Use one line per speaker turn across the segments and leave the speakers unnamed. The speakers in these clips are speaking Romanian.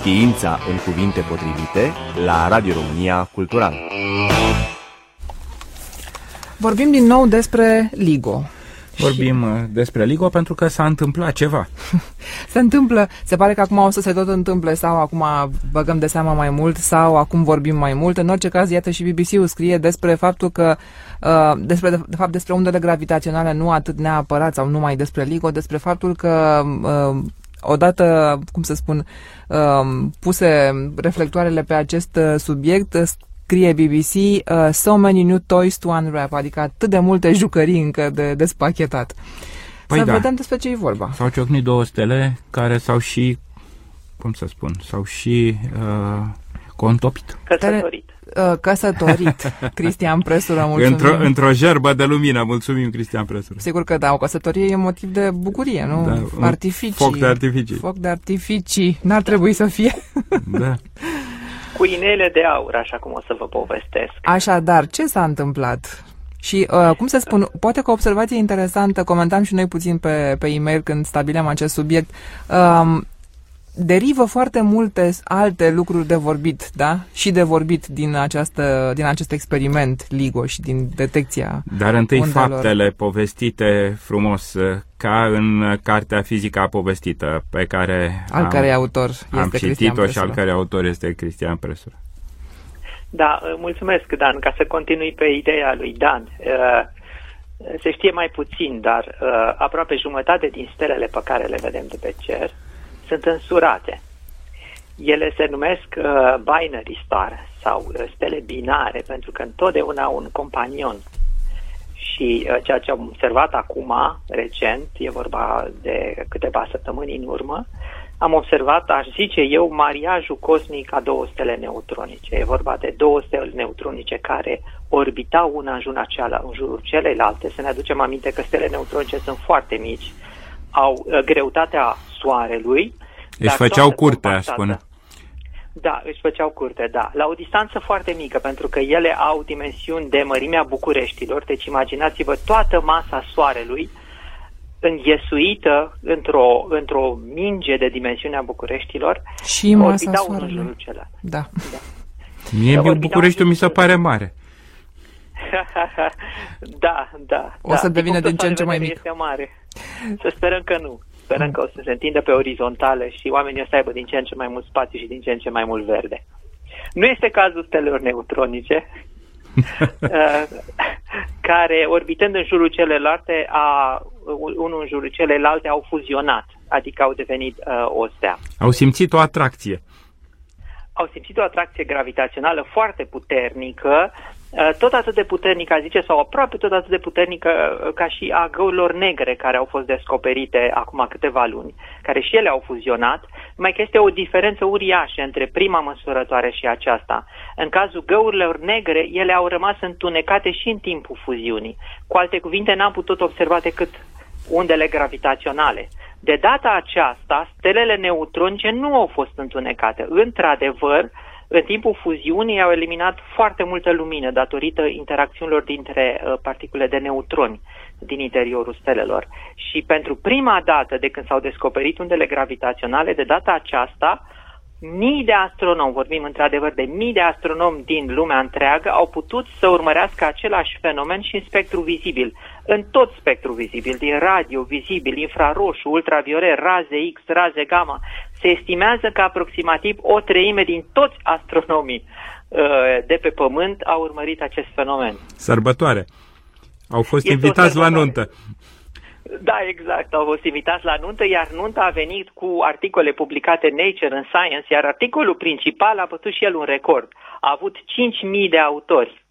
Știința în cuvinte potrivite la Radio România Cultural.
Vorbim din nou despre LIGO.
Vorbim și... despre LIGO pentru că s-a întâmplat ceva.
se întâmplă, se pare că acum o să se tot întâmple sau acum băgăm de seama mai mult sau acum vorbim mai mult. În orice caz, iată și BBC-ul scrie despre faptul că uh, despre, de, de fapt despre undele gravitaționale, nu atât neapărat sau numai despre LIGO, despre faptul că uh, odată, cum să spun, um, puse reflectoarele pe acest uh, subiect, scrie BBC, uh, so many new toys to unwrap, adică atât de multe jucării încă de despachetat. Păi să da. vedem despre ce e vorba.
S-au ciocnit două stele care s-au și, cum să spun, s-au și uh, contopit.
Căsătorit.
Uh, căsătorit. Cristian Presură, mulțumim.
Într-o, într-o gerbă de lumină, mulțumim, Cristian Presură.
Sigur că da, o căsătorie e motiv de bucurie, nu? Da, artificii.
Foc de artificii.
Foc de artificii. N-ar trebui să fie.
da.
Cu inele de aur, așa cum o să vă povestesc.
Așadar, ce s-a întâmplat? Și, uh, cum să spun, poate că o observație interesantă, comentam și noi puțin pe, pe e-mail când stabileam acest subiect, uh, derivă foarte multe alte lucruri de vorbit, da? Și de vorbit din, această, din acest experiment LIGO și din detecția
Dar întâi undelor. faptele povestite frumos, ca în cartea fizica povestită, pe care
al am, care autor este
am citit-o și al care autor este Cristian Presură.
Da, mulțumesc, Dan, ca să continui pe ideea lui Dan. Uh, se știe mai puțin, dar uh, aproape jumătate din stelele pe care le vedem de pe cer sunt însurate. Ele se numesc uh, binary star sau uh, stele binare pentru că întotdeauna au un companion. Și uh, ceea ce am observat acum, recent, e vorba de câteva săptămâni în urmă, am observat, aș zice eu, mariajul cosmic a două stele neutronice. E vorba de două stele neutronice care orbitau una în jurul, ceala, în jurul celelalte. Să ne aducem aminte că stele neutronice sunt foarte mici, au uh, greutatea Soarelui.
Își făceau curte, aș spune.
Da, își făceau curte, da. La o distanță foarte mică, pentru că ele au dimensiuni de mărimea Bucureștilor, deci imaginați-vă toată masa Soarelui înghesuită într-o, într-o minge de dimensiunea Bucureștilor.
Și masa Soarelui. Da. da.
Mie Bucureștiul mi se pare mare.
da, da.
O da. să devină din ce în ce mai mic.
Este mare. Să sperăm că nu. Sperăm că o să se întindă pe orizontale și oamenii o să aibă din ce în ce mai mult spațiu și din ce în ce mai mult verde. Nu este cazul stelelor neutronice, uh, care, orbitând în jurul celelalte, a, unul în jurul celelalte au fuzionat, adică au devenit uh, o stea.
Au simțit o atracție
au simțit o atracție gravitațională foarte puternică, uh, tot atât de puternică, a zice, sau aproape tot atât de puternică uh, ca și a găurilor negre care au fost descoperite acum câteva luni, care și ele au fuzionat, mai că este o diferență uriașă între prima măsurătoare și aceasta. În cazul găurilor negre, ele au rămas întunecate și în timpul fuziunii. Cu alte cuvinte, n-am putut observa decât undele gravitaționale. De data aceasta, stelele neutronice nu au fost întunecate. Într-adevăr, în timpul fuziunii au eliminat foarte multă lumină datorită interacțiunilor dintre uh, particule de neutroni din interiorul stelelor. Și pentru prima dată de când s-au descoperit undele gravitaționale, de data aceasta, mii de astronomi, vorbim într-adevăr de mii de astronomi din lumea întreagă, au putut să urmărească același fenomen și în spectru vizibil. În tot spectru vizibil, din radio, vizibil, infraroșu, ultraviolet, raze X, raze gamma, se estimează că aproximativ o treime din toți astronomii uh, de pe Pământ au urmărit acest fenomen.
Sărbătoare. Au fost este invitați la nuntă.
Da, exact. Au fost invitați la nuntă, iar nunta a venit cu articole publicate în Nature, în Science, iar articolul principal a bătut și el un record. A avut 5.000 de autori.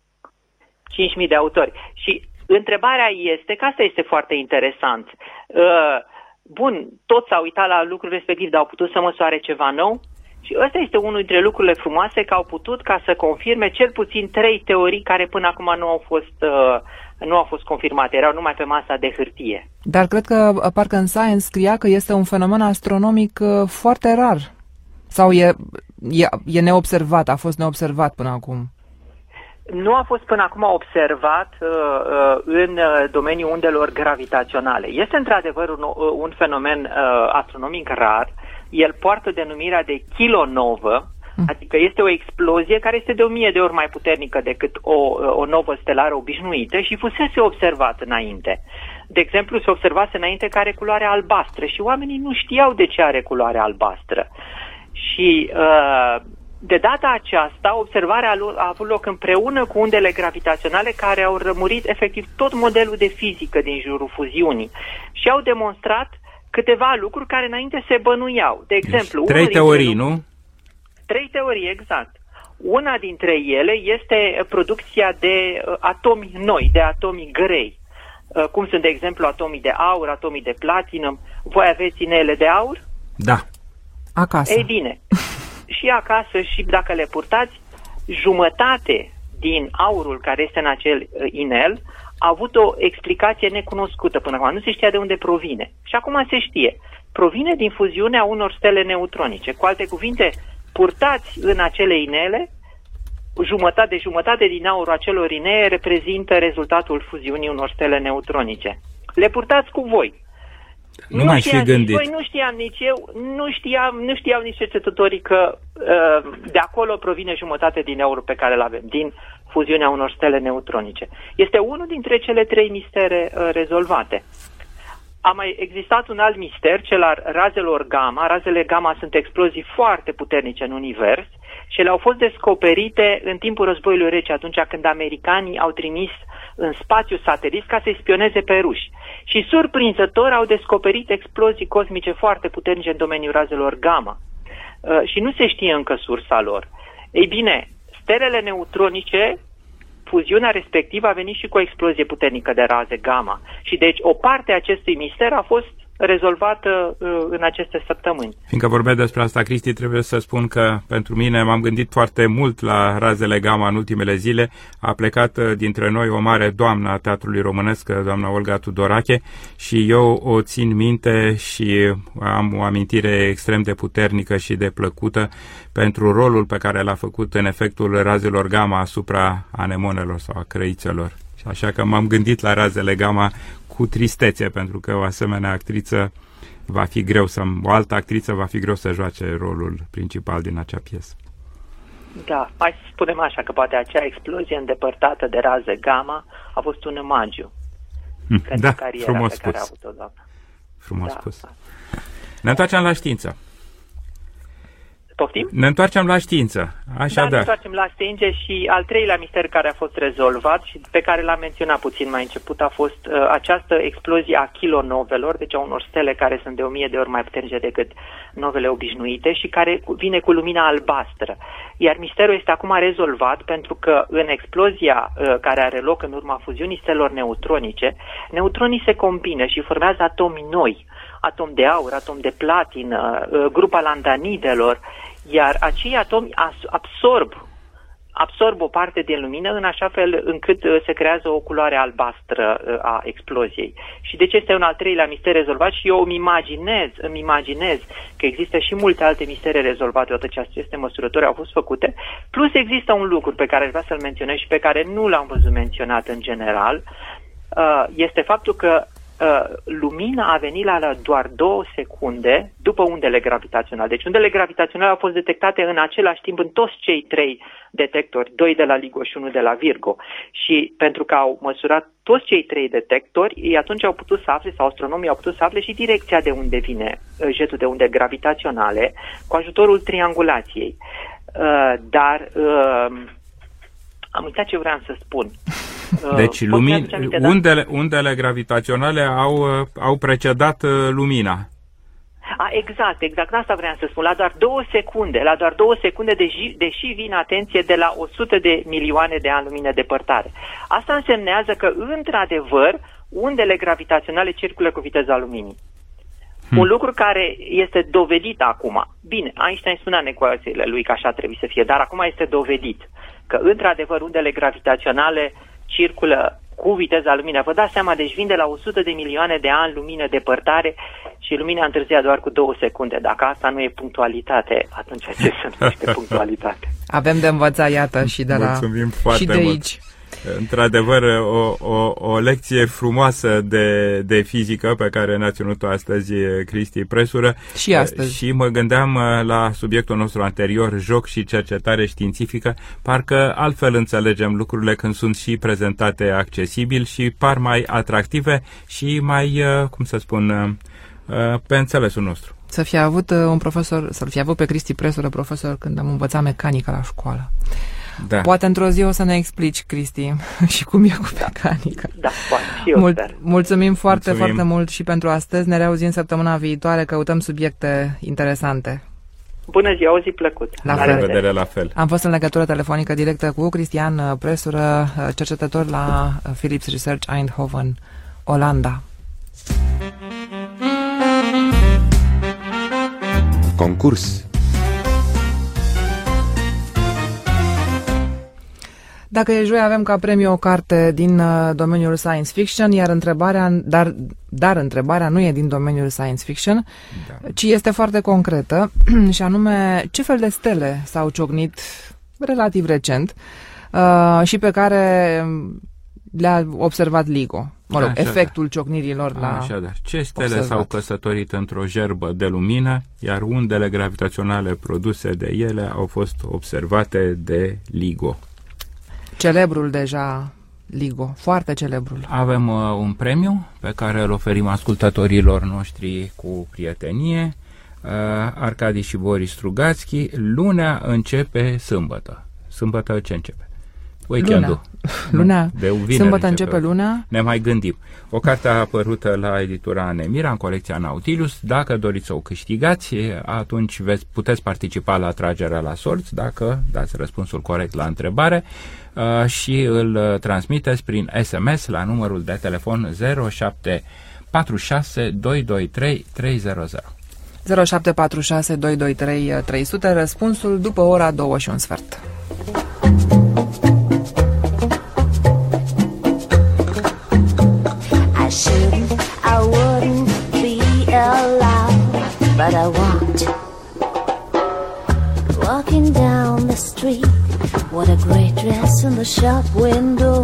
5.000 de autori. Și întrebarea este, că asta este foarte interesant. Uh, bun, toți s-au uitat la lucrul respectiv, dar au putut să măsoare ceva nou? Și ăsta este unul dintre lucrurile frumoase că au putut ca să confirme cel puțin trei teorii care până acum nu au fost uh, nu au fost confirmate, erau numai pe masa de hârtie.
Dar cred că uh, parcă în Science scria că este un fenomen astronomic uh, foarte rar. Sau e, e, e neobservat, a fost neobservat până acum?
Nu a fost până acum observat uh, uh, în uh, domeniul undelor gravitaționale. Este într-adevăr un, uh, un fenomen uh, astronomic rar, el poartă denumirea de kilonovă, Adică este o explozie care este de o mie de ori mai puternică decât o, o novă stelară obișnuită și fusese observat înainte. De exemplu, se observase înainte că are culoare albastră și oamenii nu știau de ce are culoare albastră. Și uh, de data aceasta, observarea a avut loc împreună cu undele gravitaționale care au rămurit efectiv tot modelul de fizică din jurul fuziunii și au demonstrat câteva lucruri care înainte se bănuiau. De deci, exemplu,
deci, trei teorii, nu?
Trei teorii, exact. Una dintre ele este producția de uh, atomi noi, de atomi grei, uh, cum sunt, de exemplu, atomii de aur, atomii de platinum. Voi aveți inele de aur?
Da.
Acasă.
Ei bine, și acasă și dacă le purtați, jumătate din aurul care este în acel uh, inel a avut o explicație necunoscută până acum. Nu se știa de unde provine. Și acum se știe. Provine din fuziunea unor stele neutronice. Cu alte cuvinte, purtați în acele inele, jumătate de jumătate din aurul acelor inee reprezintă rezultatul fuziunii unor stele neutronice. Le purtați cu voi.
Nu, nu mai fi gândit.
Voi nu știam nici eu, nu știam, nu știau nici cercetătorii că uh, de acolo provine jumătate din aurul pe care îl avem, din fuziunea unor stele neutronice. Este unul dintre cele trei mistere uh, rezolvate. A mai existat un alt mister, cel al razelor gamma. Razele gamma sunt explozii foarte puternice în univers și ele au fost descoperite în timpul războiului rece, atunci când americanii au trimis în spațiu satelit ca să-i spioneze pe ruși. Și surprinzător au descoperit explozii cosmice foarte puternice în domeniul razelor gamma. Uh, și nu se știe încă sursa lor. Ei bine, stelele neutronice fuziunea respectivă a venit și cu o explozie puternică de raze gamma. Și deci o parte a acestui mister a fost rezolvată uh, în aceste săptămâni.
Fiindcă vorbea despre asta, Cristi, trebuie să spun că pentru mine m-am gândit foarte mult la razele gamma în ultimele zile. A plecat uh, dintre noi o mare doamnă a teatrului românesc, uh, doamna Olga Tudorache, și eu o țin minte și am o amintire extrem de puternică și de plăcută pentru rolul pe care l-a făcut în efectul razelor gamma asupra anemonelor sau a crăițelor. Așa că m-am gândit la razele gamma cu tristețe, pentru că o asemenea actriță va fi greu să, o altă actriță va fi greu să joace rolul principal din acea piesă.
Da, mai să spunem așa că poate acea explozie îndepărtată de raze gamma a fost un omagiu
hm, pentru da, cariera frumos pe care spus. a avut-o doamna. Frumos da, spus. Da. Ne întoarcem la știință.
Poftim?
Ne întoarcem la știință. Așa da,
ne întoarcem la știință și al treilea mister care a fost rezolvat și pe care l-am menționat puțin mai început a fost uh, această explozie a kilonovelor, deci a unor stele care sunt de o mie de ori mai puternice decât novele obișnuite și care vine cu lumina albastră. Iar misterul este acum rezolvat pentru că în explozia uh, care are loc în urma fuziunii stelor neutronice, neutronii se combină și formează atomi noi, atom de aur, atom de platină, uh, grupa landanidelor, iar acei atomi absorb absorb o parte din lumină în așa fel încât uh, se creează o culoare albastră uh, a exploziei. Și deci este un al treilea mister rezolvat? Și eu îmi imaginez, îmi imaginez că există și multe alte mistere rezolvate odată ce aceste măsurători au fost făcute, plus există un lucru pe care aș vrea să-l menționez și pe care nu l-am văzut menționat în general, este faptul că Uh, lumina a venit la doar două secunde după undele gravitaționale. Deci undele gravitaționale au fost detectate în același timp în toți cei trei detectori, doi de la LIGO și unul de la Virgo. Și pentru că au măsurat toți cei trei detectori, ei atunci au putut să afle, sau astronomii au putut să afle și direcția de unde vine uh, jetul de unde gravitaționale cu ajutorul triangulației. Uh, dar am uitat ce vreau să spun.
Uh, deci lumin, da? undele, undele gravitaționale au, uh, au precedat uh, lumina.
A, exact, exact, asta vreau să spun. La doar două secunde, la doar două secunde, deși, deși vin atenție de la 100 de milioane de ani lumină depărtare. Asta însemnează că, într-adevăr, undele gravitaționale circulă cu viteza luminii. Hmm. Un lucru care este dovedit acum. Bine, Einstein spunea în ecuațiile lui că așa trebuie să fie, dar acum este dovedit că, într-adevăr, undele gravitaționale circulă cu viteza luminii. Vă dați seama, deci vin de la 100 de milioane de ani lumină depărtare și lumina întârzia doar cu două secunde. Dacă asta nu e punctualitate, atunci ce se numește punctualitate?
Avem de învățat, iată, și de, la,
Mulțumim foarte
și de aici.
Mult. Într-adevăr, o, o, o lecție frumoasă de, de fizică pe care ne-a ținut-o astăzi Cristi Presură.
Și astăzi.
Și mă gândeam uh, la subiectul nostru anterior, joc și cercetare științifică. Parcă altfel înțelegem lucrurile când sunt și prezentate accesibil și par mai atractive și mai, uh, cum să spun, uh, pe înțelesul nostru.
Să fi avut un profesor, să-l fi avut pe Cristi Presură profesor când am învățat mecanică la școală. Da. Poate într-o zi o să ne explici, Cristi, și cum e cu mecanica.
Da, poate. Și eu Mul- sper.
Mulțumim foarte, mulțumim. foarte mult și pentru astăzi. Ne reauzim săptămâna viitoare. Căutăm subiecte interesante.
Bună ziua, o zi plăcut.
La, la fel. Revedere, la fel.
Am fost în legătură telefonică directă cu Cristian Presură, cercetător la Philips Research Eindhoven, Olanda.
Concurs
Dacă e joi, avem ca premiu o carte din uh, domeniul science fiction, iar întrebarea, dar, dar întrebarea nu e din domeniul science fiction, da. ci este foarte concretă, și anume ce fel de stele s-au ciocnit relativ recent uh, și pe care le-a observat LIGO. Mă rog, Așa efectul da. ciocnirilor la
Așa da. Ce stele observat. s-au căsătorit într-o gerbă de lumină, iar undele gravitaționale produse de ele au fost observate de LIGO.
Celebrul deja Ligo, foarte celebrul.
Avem uh, un premiu pe care îl oferim ascultătorilor noștri cu prietenie. Uh, Arcadi și Boris Strugațchi. Lunea începe sâmbătă. Sâmbătă ce începe?
Weekendul. Luna. De Sâmbătă începe luna.
Ne mai gândim. O carte a apărut la editura Nemira în colecția Nautilus. Dacă doriți să o câștigați, atunci veți, puteți participa la tragerea la sorți dacă dați răspunsul corect la întrebare uh, și îl uh, transmiteți prin SMS la numărul de telefon 0746 223 300.
0746 223 300, răspunsul după ora 2 și un sfert. But I want. Walking down the street, what a great dress in the shop window.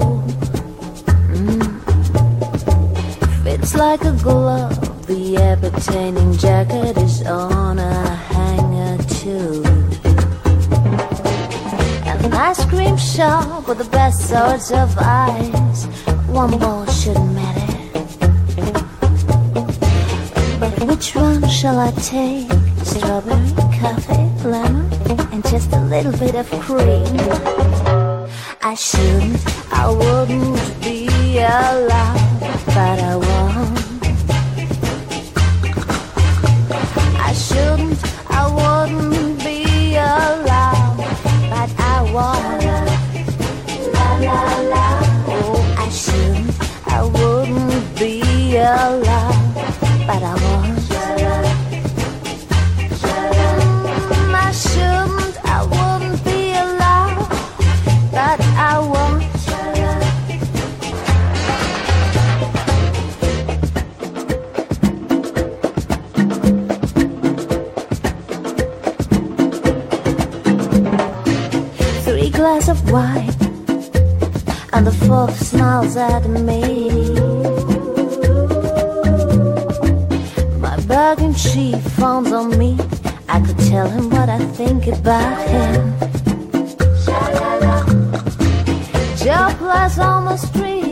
Mm. Fits like a glove, the appertaining jacket is on a hanger too. And an ice cream shop with the best sorts of ice, one ball shouldn't matter. Which one shall I take? Strawberry, coffee, lemon, and just a little bit of cream. I shouldn't, I wouldn't be allowed, but I won't. I shouldn't, I wouldn't be allowed, glass of wine And the fourth smiles at me. My bargain chief fawns on me. I could tell him what I think about him. Plus on the street